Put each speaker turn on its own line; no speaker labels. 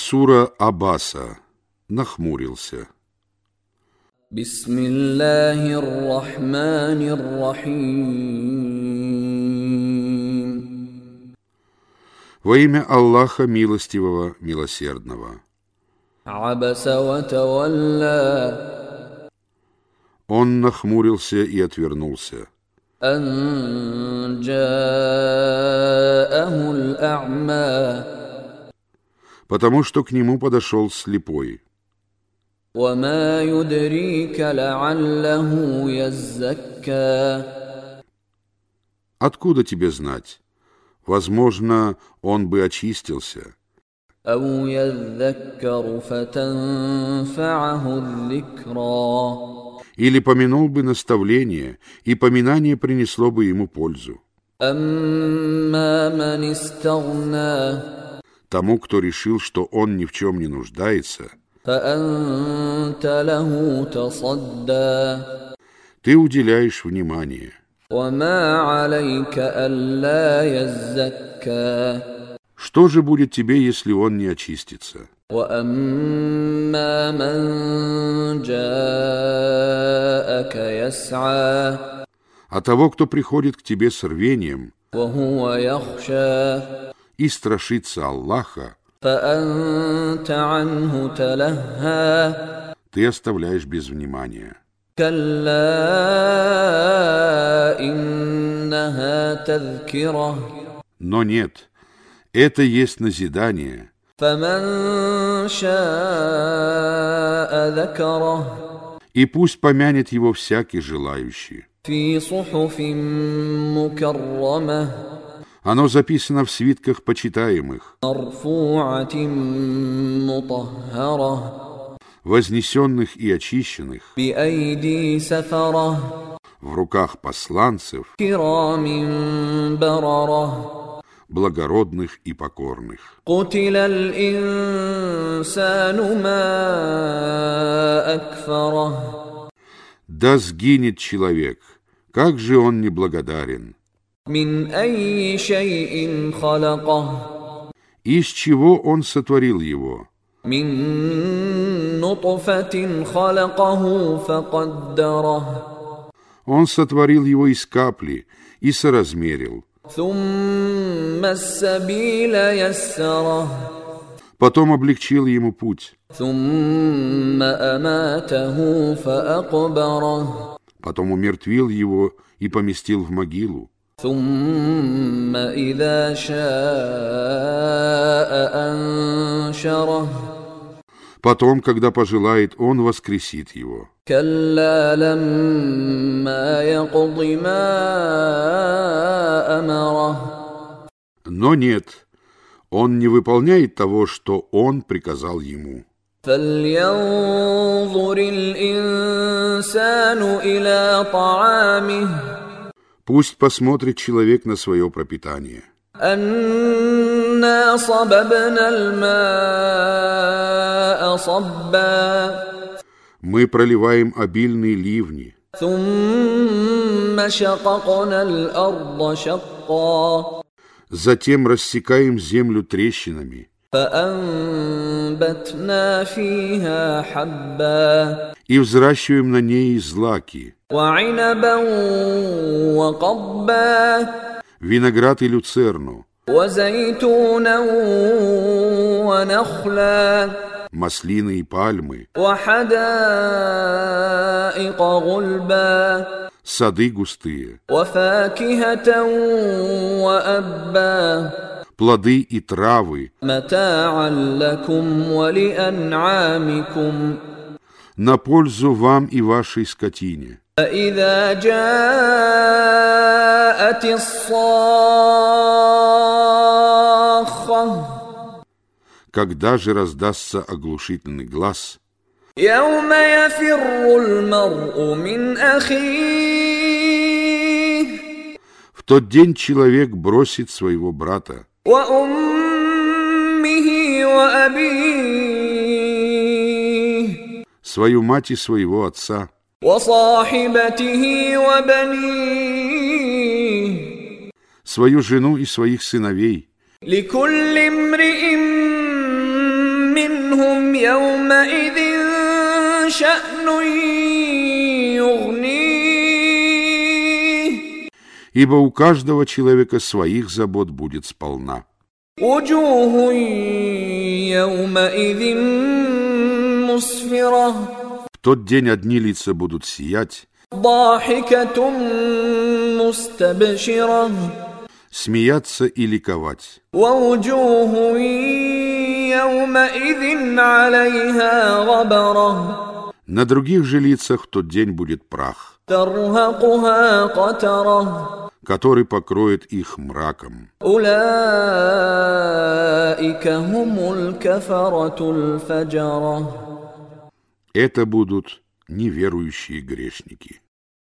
Сура Аббаса. Нахмурился.
Бисмиллахир-рахманир-рахим.
Во имя Аллаха Милостивого, Милосердного.
Абаса ва
Он нахмурился и отвернулся.
Ан
потому что к нему подошел слепой.
وما يدريك لعله يزكى
Откуда тебе знать? Возможно, он бы очистился.
أو يذكر فتنفعه الذكرى
Или помянул бы наставление, и поминание принесло бы ему пользу.
أما من استغنى
тому, кто решил, что он ни в чем не нуждается, ты уделяешь внимание. Что же будет тебе, если он не очистится? А того, кто приходит к тебе с рвением, и страшится Аллаха, ты оставляешь без внимания. Но нет, это есть назидание. И пусть помянет его всякий желающий. Оно записано в свитках почитаемых, вознесенных и очищенных, в руках посланцев, благородных и покорных. Да сгинет человек, как же он неблагодарен! Из чего он сотворил его? Он сотворил его из капли и соразмерил. Потом облегчил ему путь. Потом умертвил его и поместил в могилу.
ثم إذا شاء أنشره
Потом, когда пожелает, он воскресит его.
كلا لما يقض ما أمره
Но нет, он не выполняет того, что он приказал ему.
فلينظر الإنسان إلى طعامه
Пусть посмотрит человек на свое пропитание. Мы проливаем обильные ливни. Затем рассекаем землю трещинами. И взращиваем на ней злаки, виноград и люцерну, маслины и пальмы, сады густые, плоды и травы,
متاعا لكم ولأنعامكم
на пользу вам и вашей скотине.
فإذا جاءت الصاخة
Когда же раздастся оглушительный глаз,
يوم يفر المرء من أخيه
в тот день человек бросит своего брата,
وأمه وأبيه
свою мать и своего отца,
وصاحبته وبنيه
свою жену и своих сыновей.
لكل امرئ منهم يومئذ شأن
ибо у каждого человека своих забот будет сполна. В тот день одни лица будут сиять, смеяться и ликовать. На других же лицах в тот день будет прах который покроет их мраком. Это будут неверующие грешники.